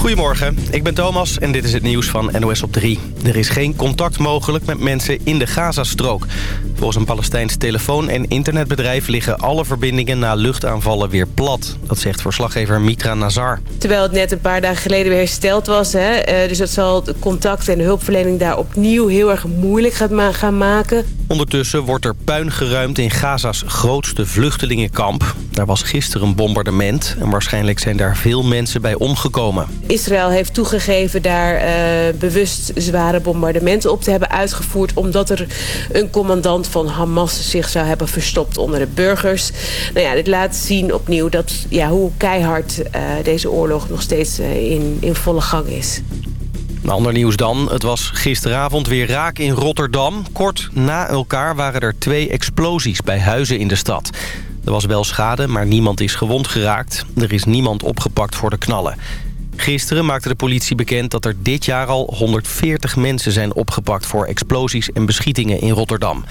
Goedemorgen, ik ben Thomas en dit is het nieuws van NOS op 3. Er is geen contact mogelijk met mensen in de Gazastrook. Volgens een Palestijns telefoon- en internetbedrijf... liggen alle verbindingen na luchtaanvallen weer plat. Dat zegt verslaggever Mitra Nazar. Terwijl het net een paar dagen geleden weer hersteld was... Hè, eh, dus dat zal de contact en de hulpverlening daar opnieuw heel erg moeilijk gaan maken. Ondertussen wordt er puin geruimd in Gaza's grootste vluchtelingenkamp. Daar was gisteren een bombardement... en waarschijnlijk zijn daar veel mensen bij omgekomen. Israël heeft toegegeven daar eh, bewust zware bombardementen op te hebben uitgevoerd... omdat er een commandant van Hamas zich zou hebben verstopt onder de burgers. Nou ja, dit laat zien opnieuw dat, ja, hoe keihard eh, deze oorlog nog steeds eh, in, in volle gang is. Ander nieuws dan. Het was gisteravond weer raak in Rotterdam. Kort na elkaar waren er twee explosies bij huizen in de stad. Er was wel schade, maar niemand is gewond geraakt. Er is niemand opgepakt voor de knallen. Gisteren maakte de politie bekend dat er dit jaar al 140 mensen zijn opgepakt... voor explosies en beschietingen in Rotterdam.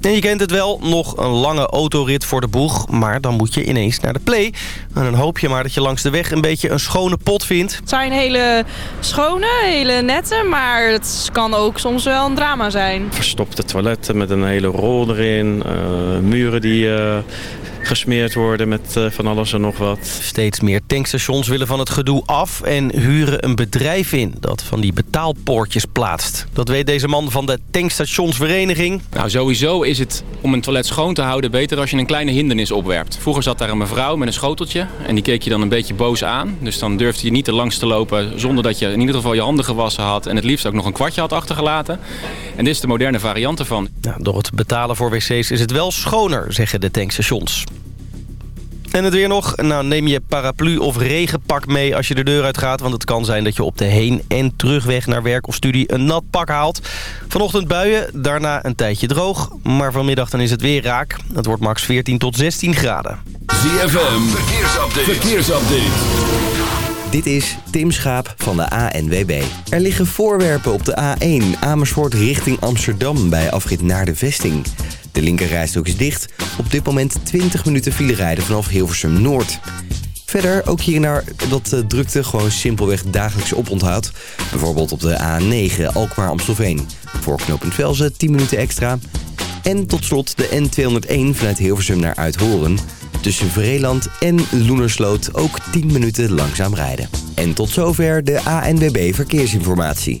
En je kent het wel, nog een lange autorit voor de boeg. Maar dan moet je ineens naar de play. En dan hoop je maar dat je langs de weg een beetje een schone pot vindt. Het zijn hele schone, hele nette, maar het kan ook soms wel een drama zijn. Verstopte toiletten met een hele rol erin. Eh, muren die eh, gesmeerd worden met eh, van alles en nog wat. Steeds meer tankstations willen van het gedoe af en huren een bedrijf in dat van die betaalpoortjes plaatst. Dat weet deze man van de tankstationsvereniging. Nou, sowieso is het om een toilet schoon te houden beter als je een kleine hindernis opwerpt. Vroeger zat daar een mevrouw met een schoteltje en die keek je dan een beetje boos aan. Dus dan durfde je niet te langs te lopen zonder dat je in ieder geval je handen gewassen had en het liefst ook nog een kwartje had achtergelaten. En dit is de moderne variant ervan. Nou, door het betalen voor wc's is het wel schoner, zeggen de tankstations. En het weer nog. Nou, neem je paraplu of regenpak mee als je de deur uitgaat, Want het kan zijn dat je op de heen- en terugweg naar werk of studie een nat pak haalt. Vanochtend buien, daarna een tijdje droog. Maar vanmiddag dan is het weer raak. Het wordt max 14 tot 16 graden. ZFM, verkeersupdate. verkeersupdate. Dit is Tim Schaap van de ANWB. Er liggen voorwerpen op de A1 Amersfoort richting Amsterdam bij afrit naar de vesting. De linkerrijstrook is dicht. Op dit moment 20 minuten file rijden vanaf Hilversum Noord. Verder ook hier naar dat de eh, drukte gewoon simpelweg dagelijks oponthoudt. Bijvoorbeeld op de A9 Alkmaar-Amstelveen. Voor knooppunt Velzen 10 minuten extra. En tot slot de N201 vanuit Hilversum naar Uithoren. Tussen Vreeland en Loenersloot ook 10 minuten langzaam rijden. En tot zover de ANWB Verkeersinformatie.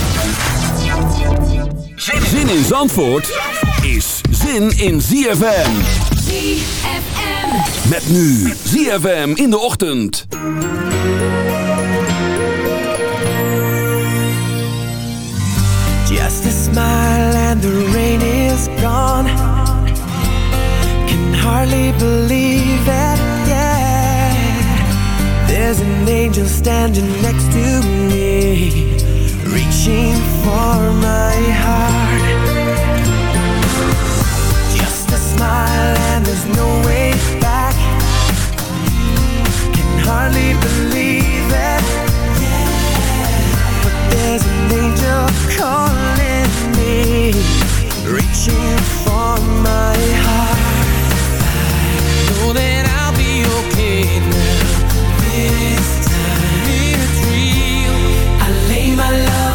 Zin in Zandvoort is zin in ZFM. ZFM. Met nu ZFM in de ochtend. Just a smile and the rain is gone. Can hardly believe it, yeah. There's an angel standing next to me. reaching for my heart Just a smile and there's no way back Can hardly believe it But there's an angel calling me Reaching for my heart I know that I'll be okay now This lay my love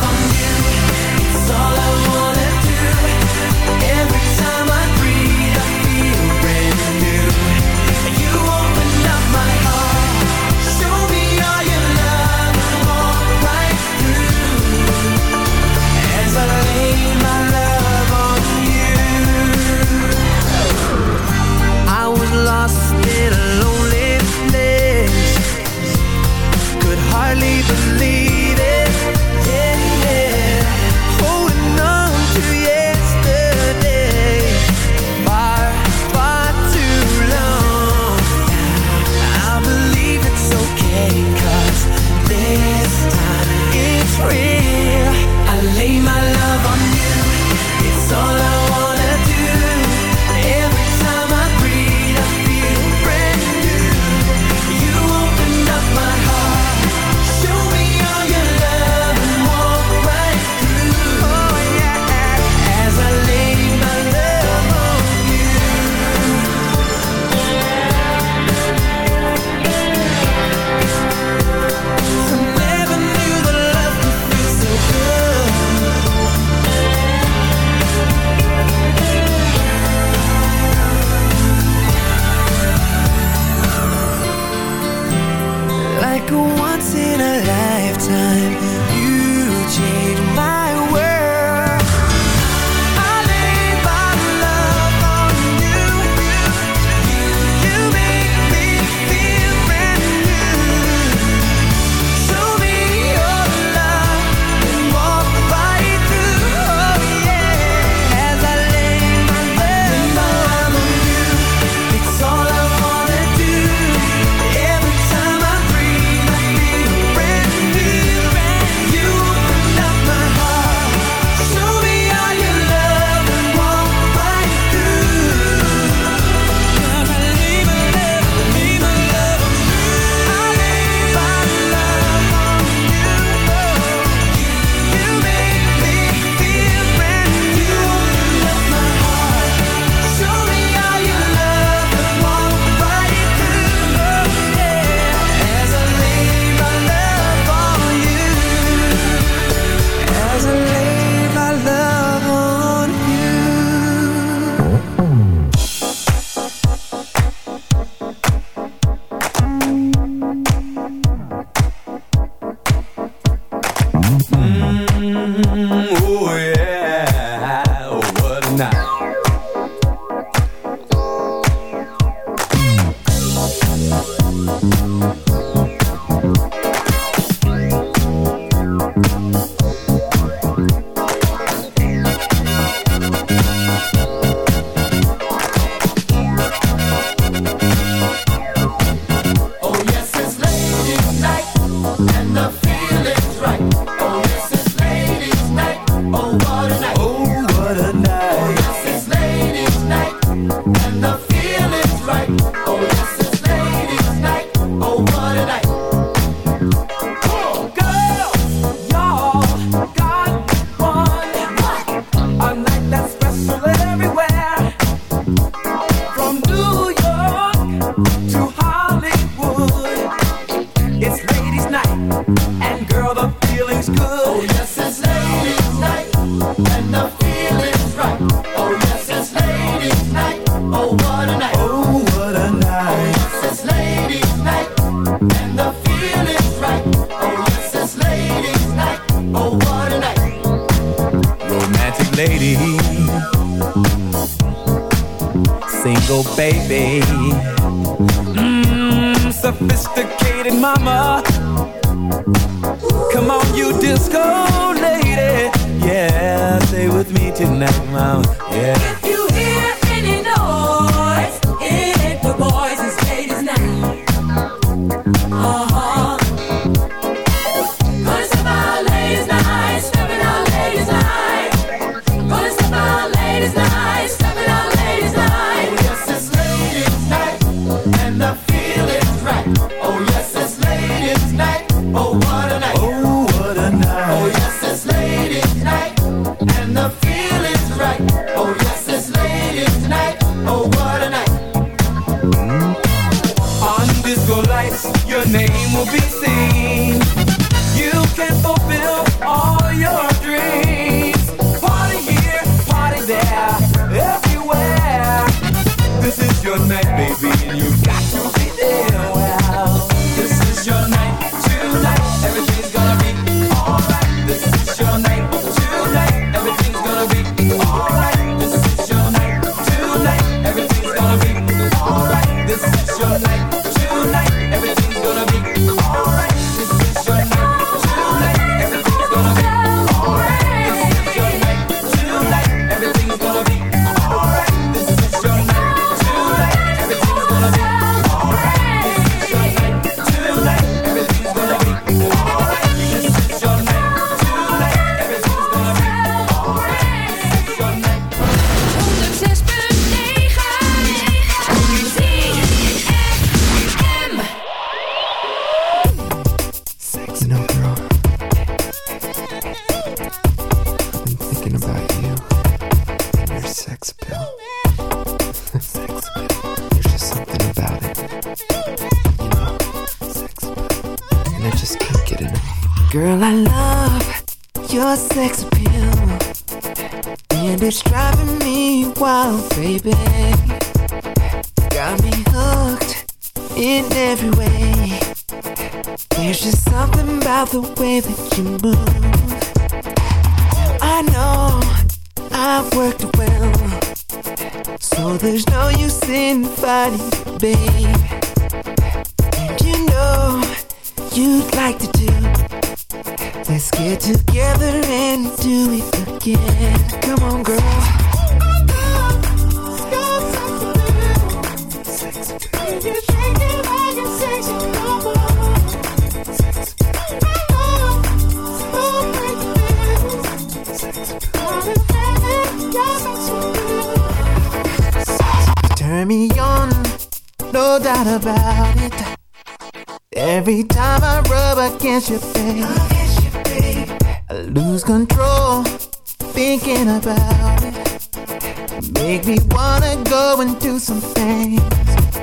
Every time I rub against your face, I lose control thinking about it. Make me wanna go and do some things.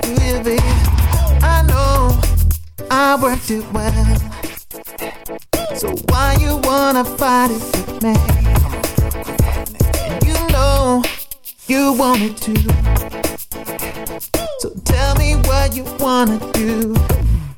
Do you, babe? I know I worked it well. So why you wanna fight it with me? you know you want it too. So tell me what you wanna do.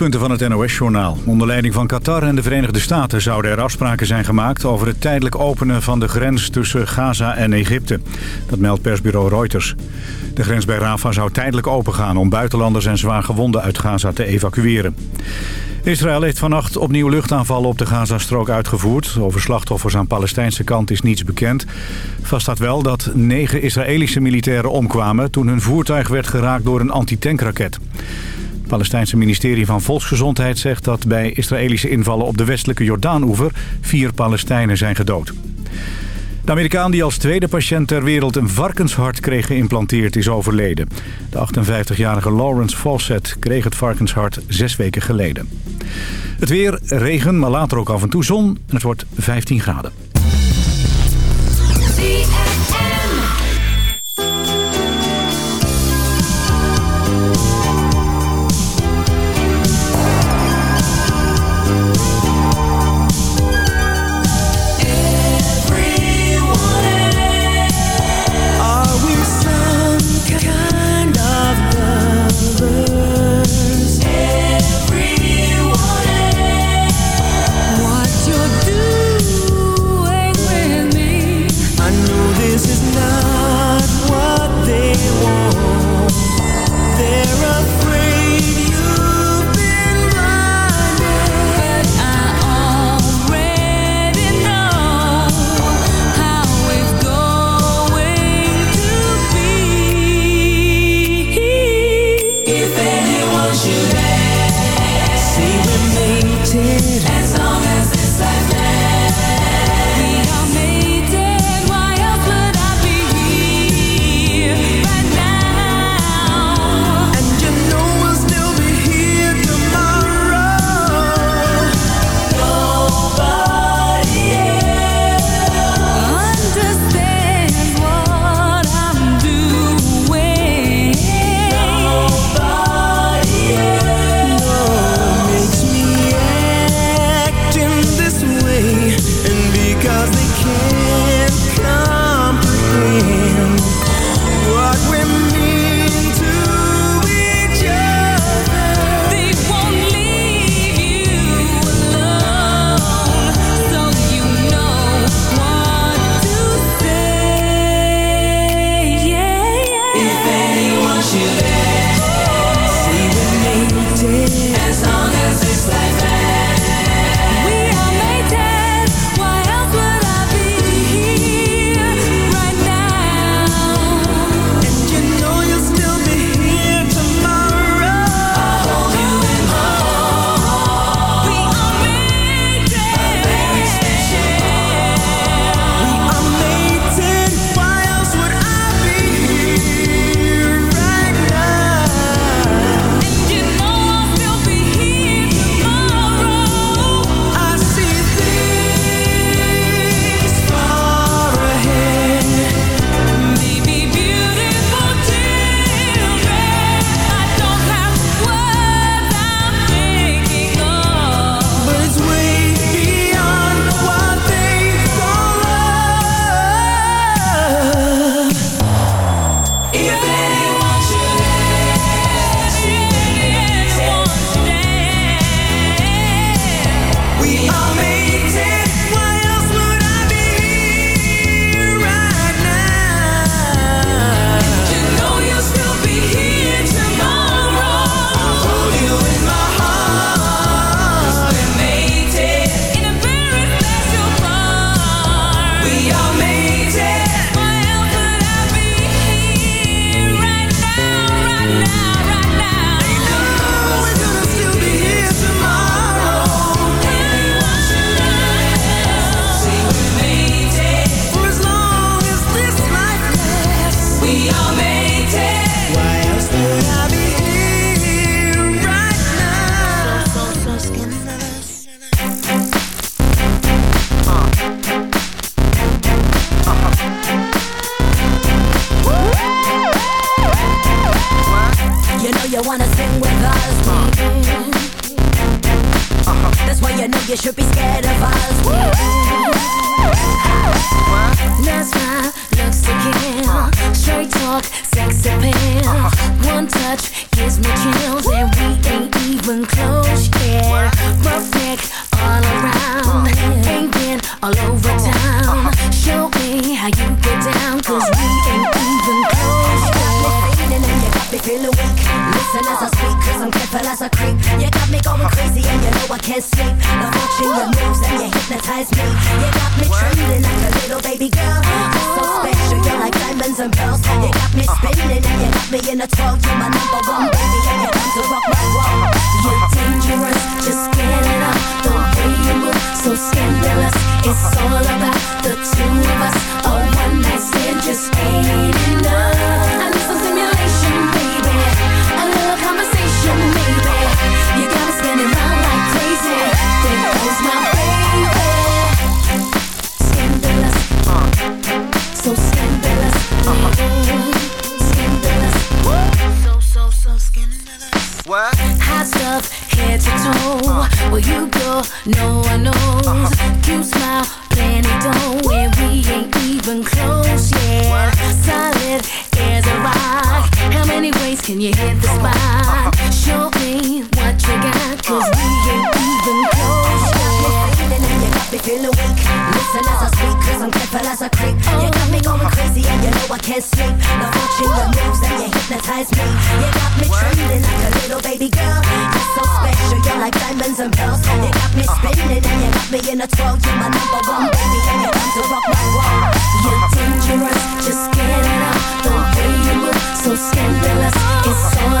Punten van het NOS-journaal. Onder leiding van Qatar en de Verenigde Staten zouden er afspraken zijn gemaakt... over het tijdelijk openen van de grens tussen Gaza en Egypte. Dat meldt persbureau Reuters. De grens bij Rafa zou tijdelijk opengaan... om buitenlanders en zwaargewonden uit Gaza te evacueren. Israël heeft vannacht opnieuw luchtaanvallen op de Gazastrook uitgevoerd. Over slachtoffers aan Palestijnse kant is niets bekend. Vast staat wel dat negen Israëlische militairen omkwamen... toen hun voertuig werd geraakt door een antitankraket. Het Palestijnse ministerie van Volksgezondheid zegt dat bij Israëlische invallen op de westelijke Jordaanoever vier Palestijnen zijn gedood. De Amerikaan die als tweede patiënt ter wereld een varkenshart kreeg geïmplanteerd is overleden. De 58-jarige Lawrence Fawcett kreeg het varkenshart zes weken geleden. Het weer, regen, maar later ook af en toe zon en het wordt 15 graden. you know you should be scared of us. Last night, looks to kill. Straight talk, sex appeal. One touch gives me chills, and we ain't even close yet. Perfect all around, ain't been all over town. Show me how you get down, 'cause we ain't even close yet. You're fading and you got me feeling weak. Listen as I speak i as a creep. You got me going crazy and you know I can't sleep. I'm watching your moves and you hypnotize me. You got me trembling like a little baby girl. You're so special, you're like diamonds and pearls. You got me uh-huh. spinning and you got me in a twirl. You're my number one baby and you're to rock my world. You're dangerous, just get it up. The way you move, so scandalous. It's all about the two of us. A oh, one night stand just ain't enough. Where you go, no one knows. You uh-huh. smile, don't. we ain't even close, yeah. Solid as a rock. How many ways can you hit the spot? Uh-huh. fell as creep. You got me going crazy and you know I can't sleep. The fortune, the moves, and you hypnotize me. You got me trembling like a little baby girl. You're so special, you're like diamonds and pearls. You got me spinning and you got me in a twirl. You're my number one baby and you want to rock my world. You're dangerous, just get it up. The way you move, so scandalous. It's all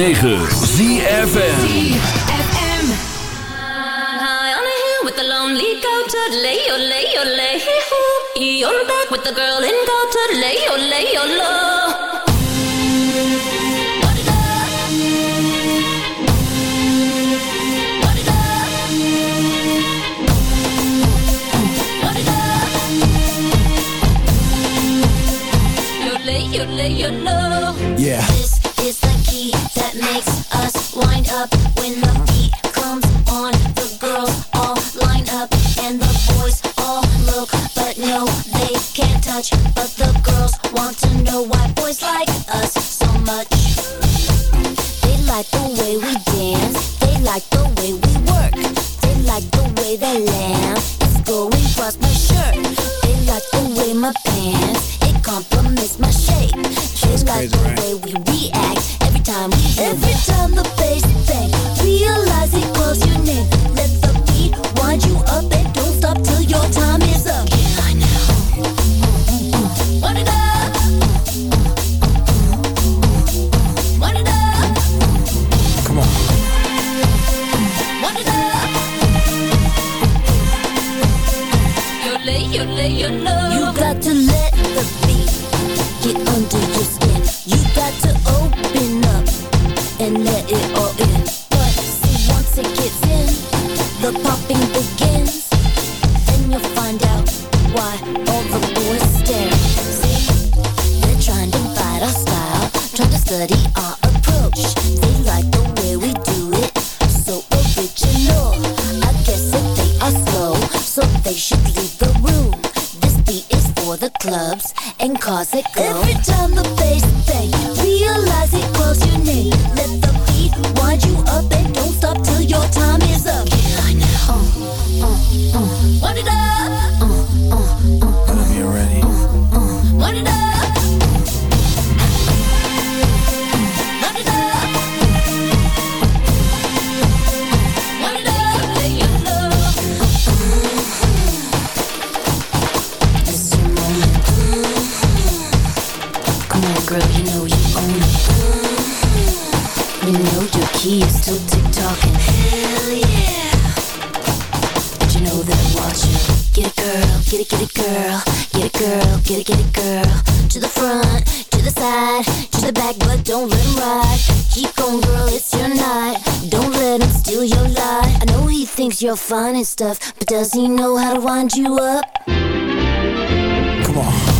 9. up. Get it, girl. Get it, girl. Get it, get it, girl. To the front, to the side, to the back, but don't let him ride. Keep going, girl. It's your night. Don't let him steal your light. I know he thinks you're fine and stuff, but does he know how to wind you up? Come on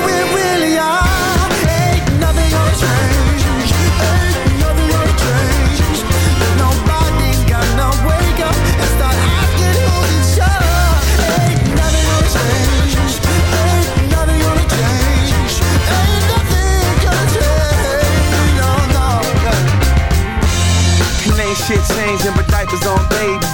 Shit changing, but diapers on babies.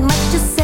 not much to say.